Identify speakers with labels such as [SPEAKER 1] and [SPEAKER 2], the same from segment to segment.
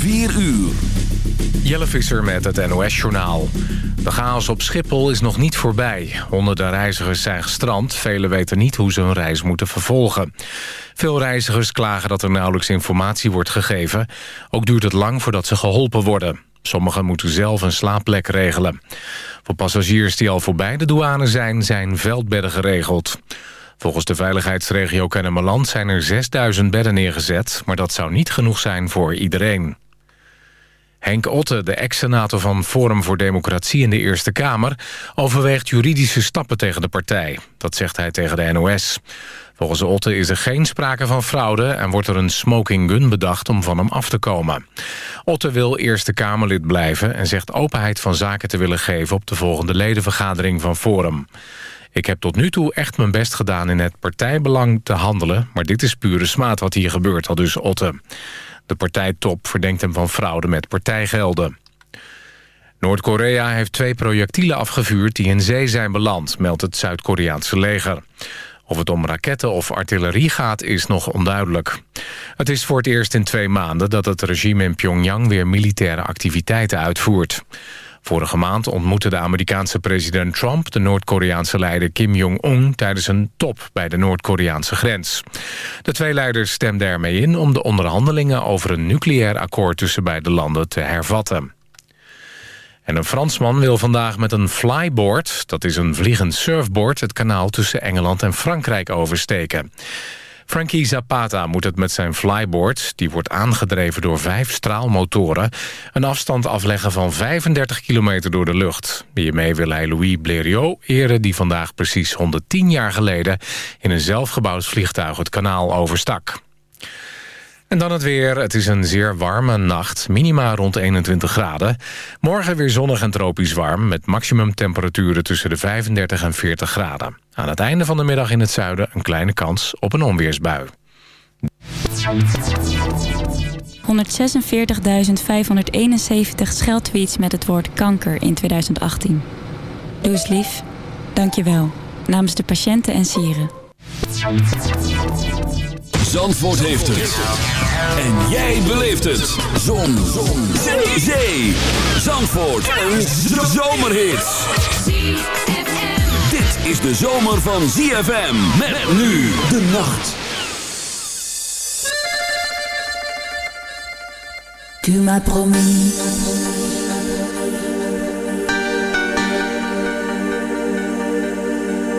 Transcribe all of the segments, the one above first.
[SPEAKER 1] 4 uur.
[SPEAKER 2] Jelle Visser met het NOS-journaal. De chaos op Schiphol is nog niet voorbij. Honderden reizigers zijn gestrand. Velen weten niet hoe ze hun reis moeten vervolgen. Veel reizigers klagen dat er nauwelijks informatie wordt gegeven. Ook duurt het lang voordat ze geholpen worden. Sommigen moeten zelf een slaapplek regelen. Voor passagiers die al voorbij de douane zijn, zijn veldbedden geregeld. Volgens de veiligheidsregio Kennemerland zijn er 6000 bedden neergezet... maar dat zou niet genoeg zijn voor iedereen. Henk Otte, de ex-senator van Forum voor Democratie in de Eerste Kamer... overweegt juridische stappen tegen de partij. Dat zegt hij tegen de NOS. Volgens Otte is er geen sprake van fraude... en wordt er een smoking gun bedacht om van hem af te komen. Otte wil Eerste Kamerlid blijven... en zegt openheid van zaken te willen geven... op de volgende ledenvergadering van Forum. Ik heb tot nu toe echt mijn best gedaan in het partijbelang te handelen... maar dit is pure smaad wat hier gebeurt, al dus Otte. De partijtop verdenkt hem van fraude met partijgelden. Noord-Korea heeft twee projectielen afgevuurd die in zee zijn beland, meldt het Zuid-Koreaanse leger. Of het om raketten of artillerie gaat, is nog onduidelijk. Het is voor het eerst in twee maanden dat het regime in Pyongyang weer militaire activiteiten uitvoert. Vorige maand ontmoette de Amerikaanse president Trump... de Noord-Koreaanse leider Kim Jong-un tijdens een top bij de Noord-Koreaanse grens. De twee leiders stemden ermee in om de onderhandelingen... over een nucleair akkoord tussen beide landen te hervatten. En een Fransman wil vandaag met een flyboard, dat is een vliegend surfboard... het kanaal tussen Engeland en Frankrijk oversteken. Frankie Zapata moet het met zijn flyboard... die wordt aangedreven door vijf straalmotoren... een afstand afleggen van 35 kilometer door de lucht. Hiermee wil hij Louis Blériot eren... die vandaag precies 110 jaar geleden... in een zelfgebouwd vliegtuig het kanaal overstak. En dan het weer. Het is een zeer warme nacht. Minima rond 21 graden. Morgen weer zonnig en tropisch warm... met maximumtemperaturen tussen de 35 en 40 graden. Aan het einde van de middag in het zuiden een kleine kans op een onweersbui.
[SPEAKER 3] 146.571 scheldtweets met het woord kanker in 2018. Doe lief. Dank je wel. Namens de patiënten en sieren.
[SPEAKER 1] Zandvoort heeft het. En jij beleeft het. Zon. Zon. Zee. Zee. Zandvoort. Een zomerhit. Dit is de zomer van ZFM. Met nu de nacht.
[SPEAKER 4] Tu m'as promis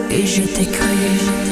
[SPEAKER 4] Et je t'ai cru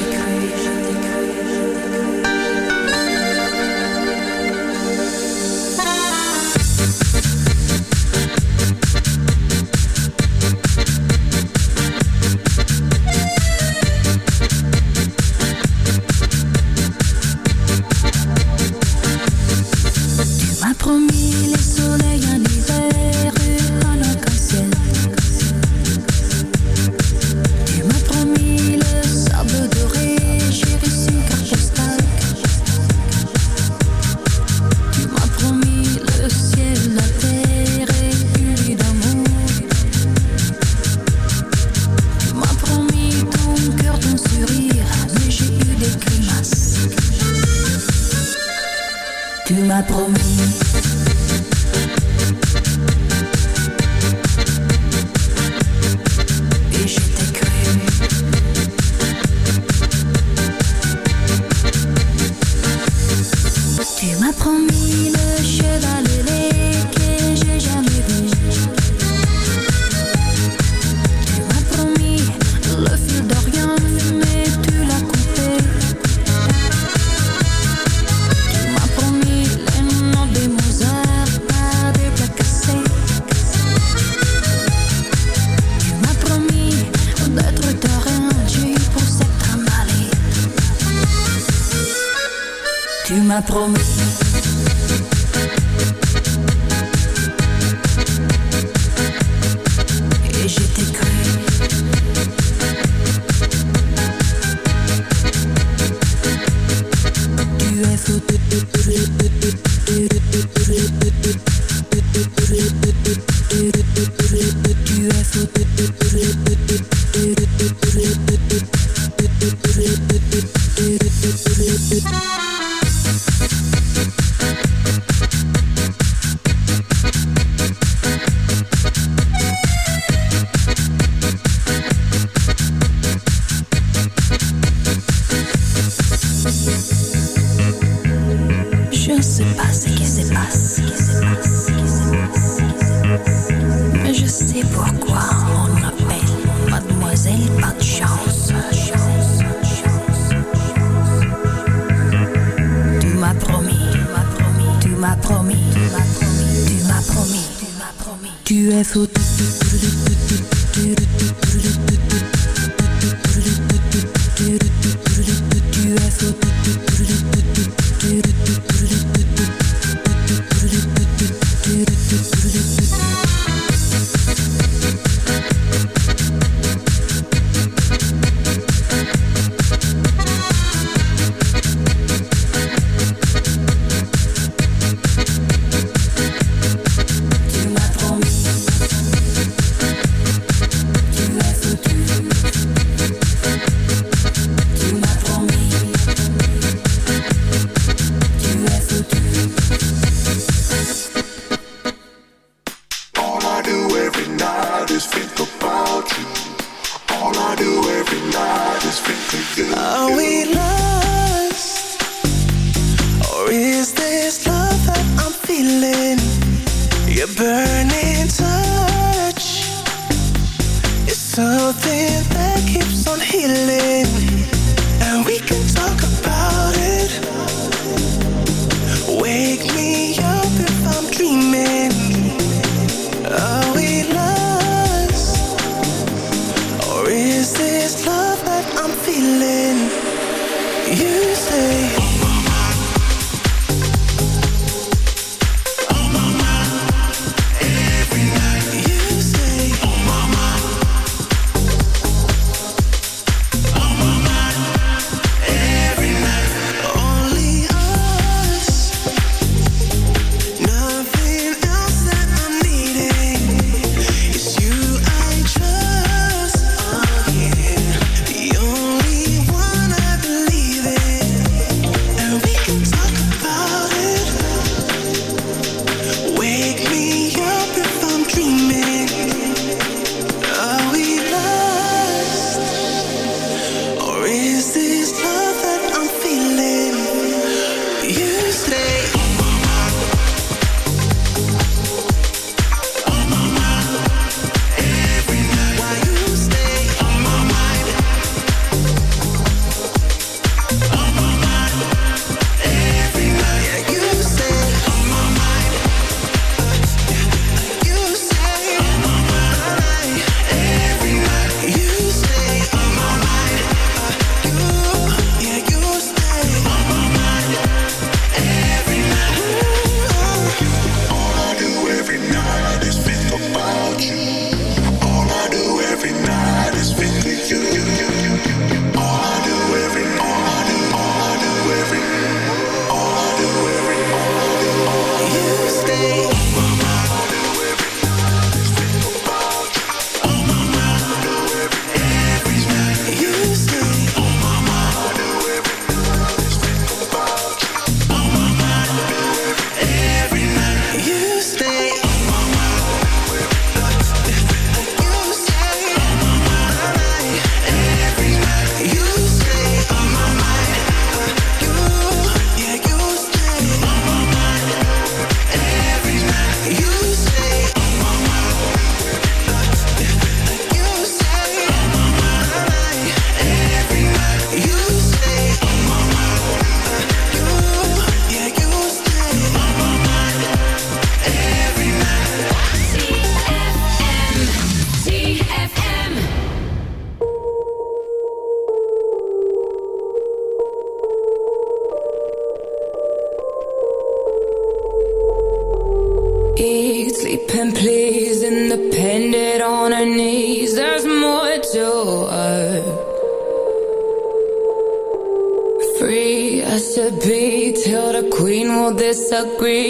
[SPEAKER 5] say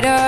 [SPEAKER 4] brighter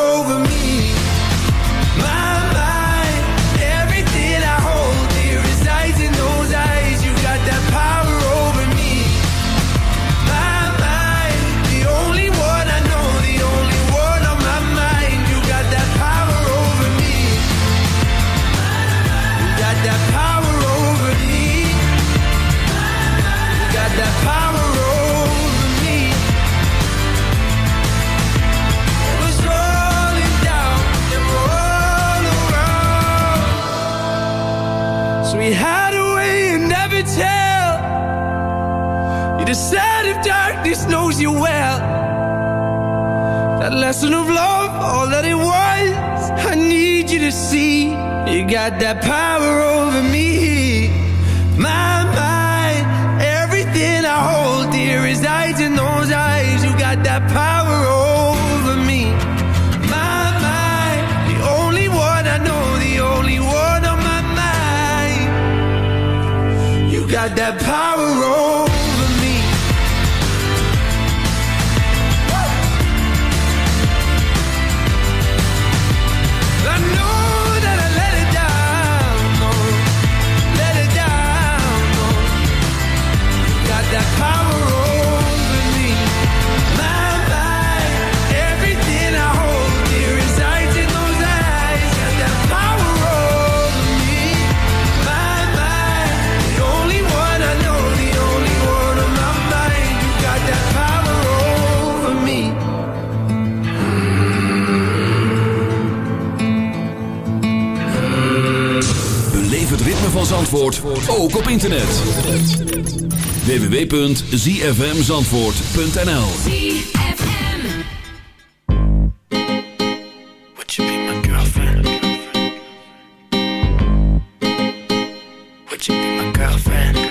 [SPEAKER 1] Ook op internet. www.zfmzandvoort.nl
[SPEAKER 6] you be my girlfriend? Would you be my girlfriend?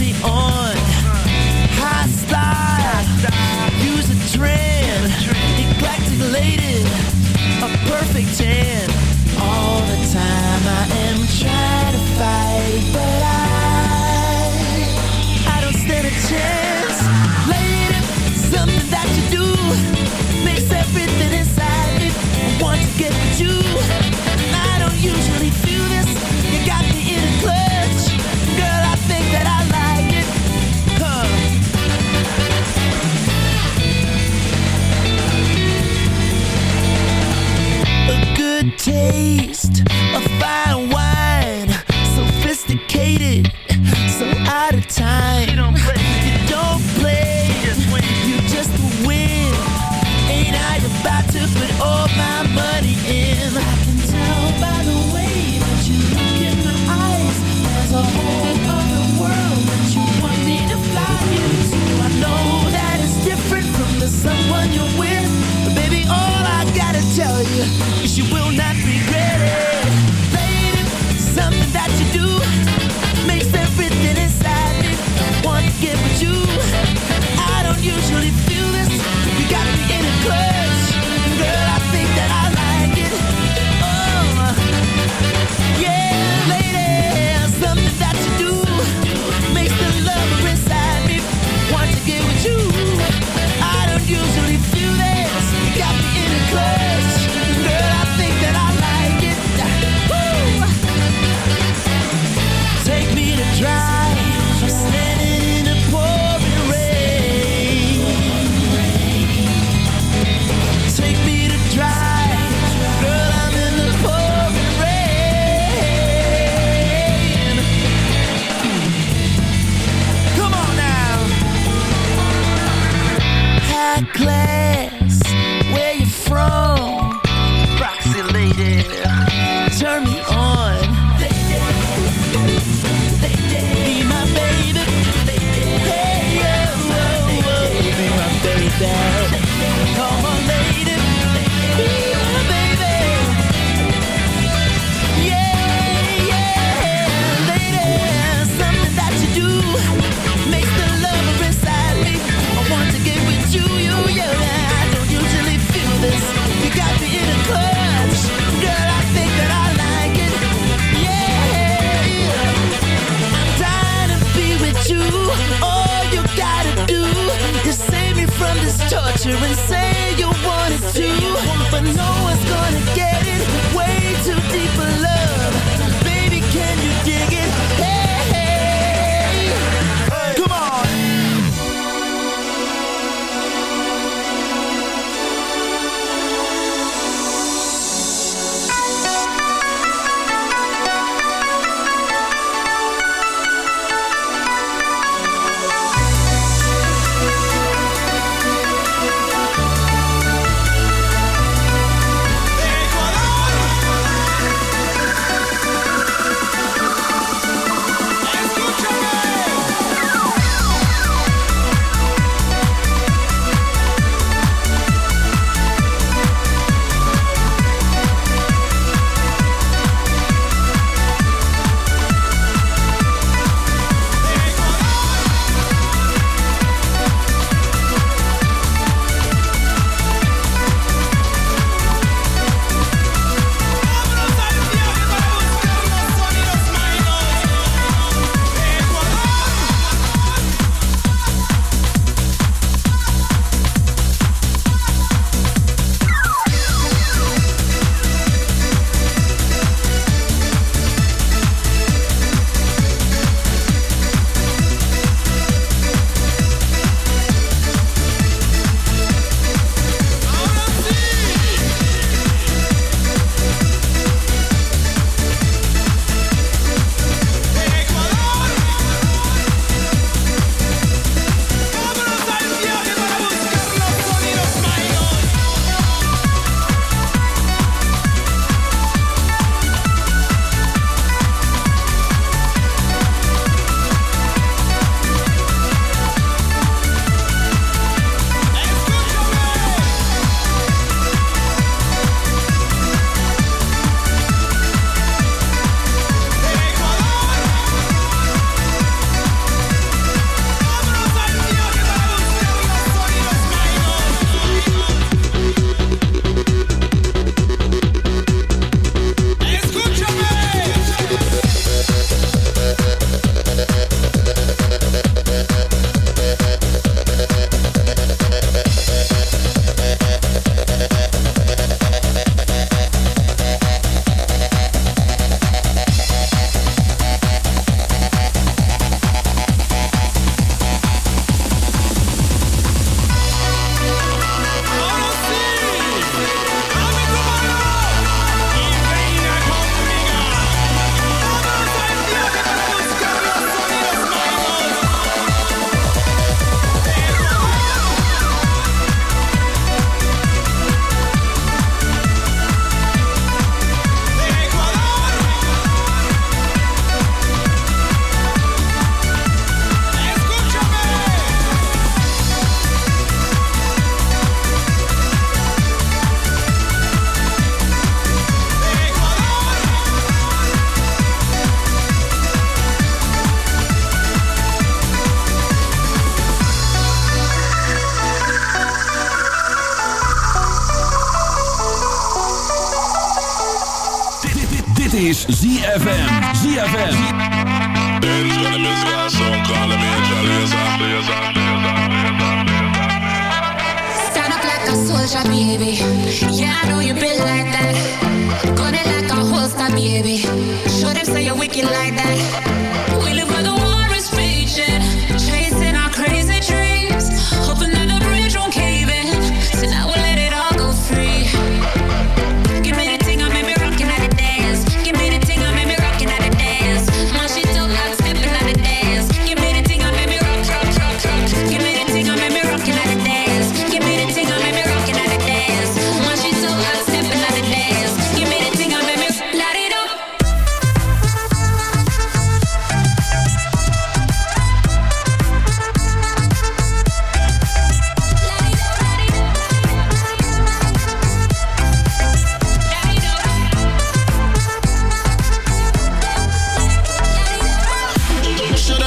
[SPEAKER 7] me on high style. Use trend, lady, a perfect
[SPEAKER 8] tan. days.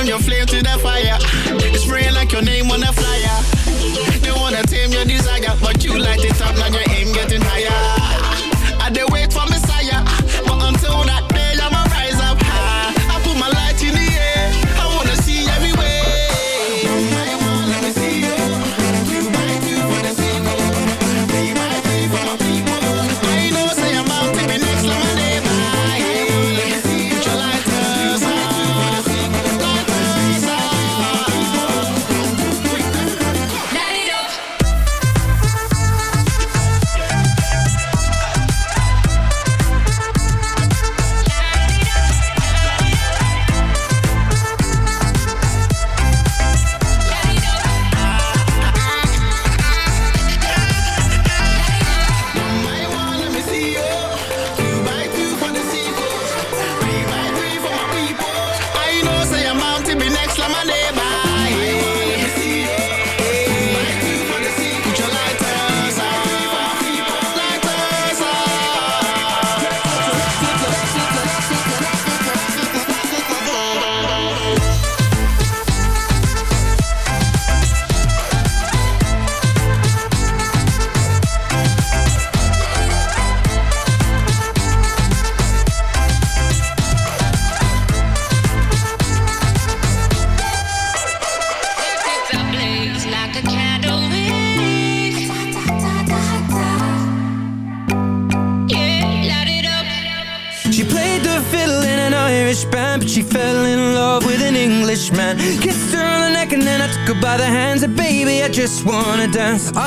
[SPEAKER 8] Your flame to the fire. It's spraying like your name on a flyer. They wanna tame your desire, but you light it up, now your aim getting higher.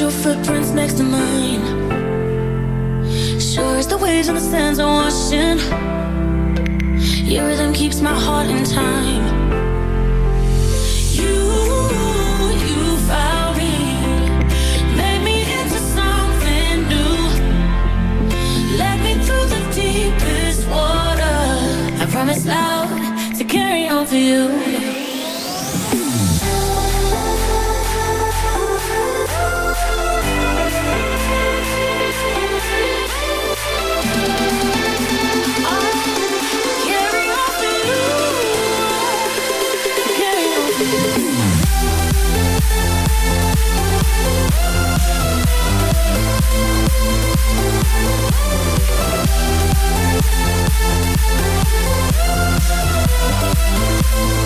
[SPEAKER 9] your footprints next to mine. Sure as the waves and the sands are washing. Your rhythm keeps my heart in time. You, you found me, made me into something new. Led me through the deepest water. I promise loud to carry on for you.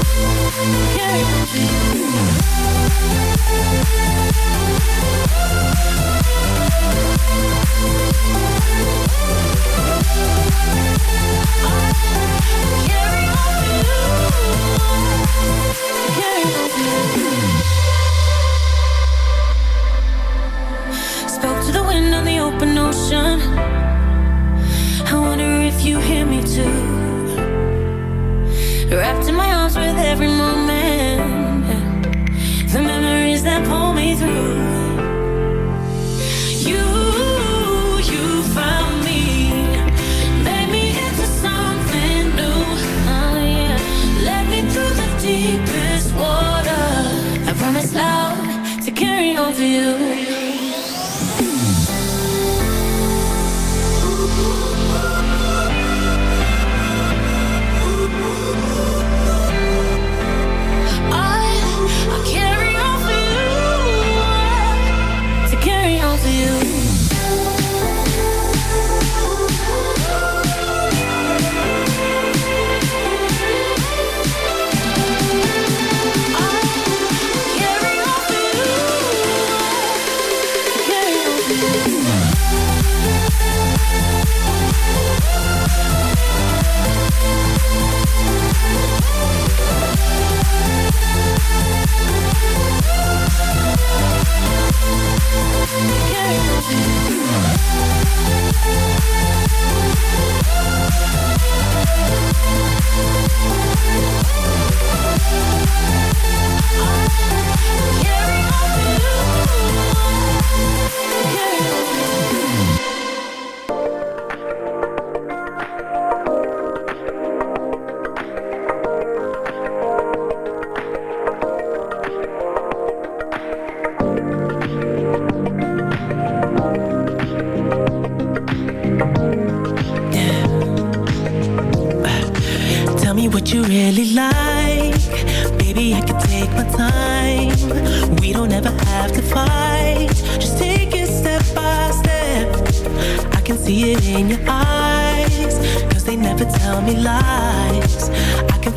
[SPEAKER 9] Yeah.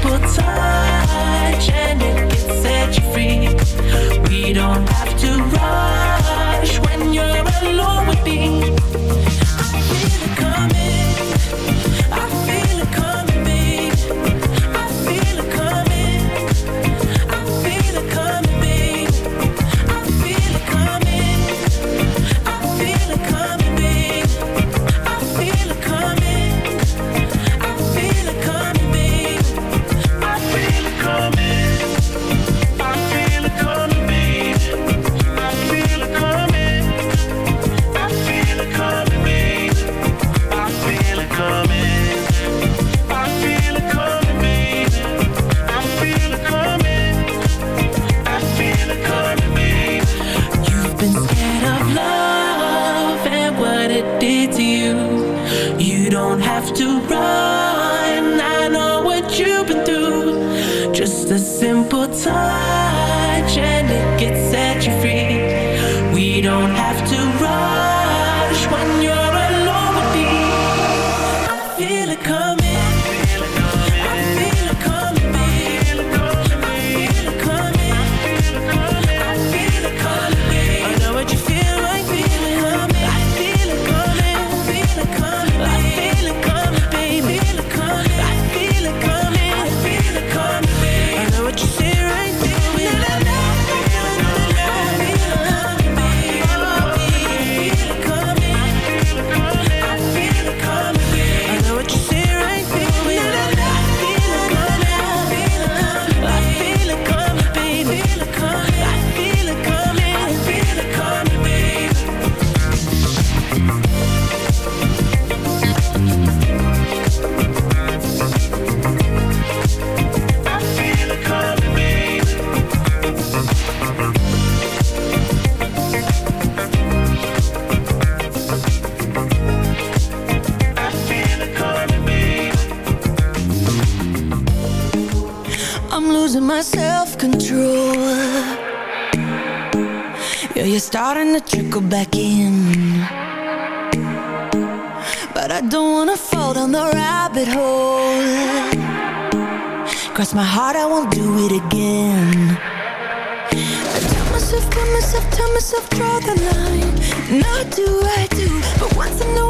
[SPEAKER 10] Simple touch and it you free. We don't have to rush when you're alone with me.
[SPEAKER 11] is starting to trickle back in. But I don't wanna fall down the rabbit hole. Cross my heart, I won't do it again. I tell myself, tell myself, tell myself, draw the line. Not do I do, but once in a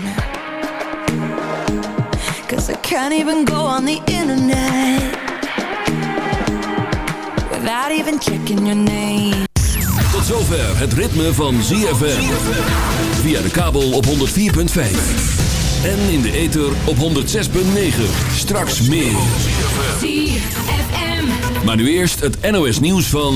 [SPEAKER 11] Can't even go on the internet Without even checking your name.
[SPEAKER 1] Tot zover het ritme van ZFM Via de kabel op 104.5 En in de ether op 106.9 Straks meer.
[SPEAKER 12] ZFM
[SPEAKER 1] Maar nu eerst het NOS nieuws van...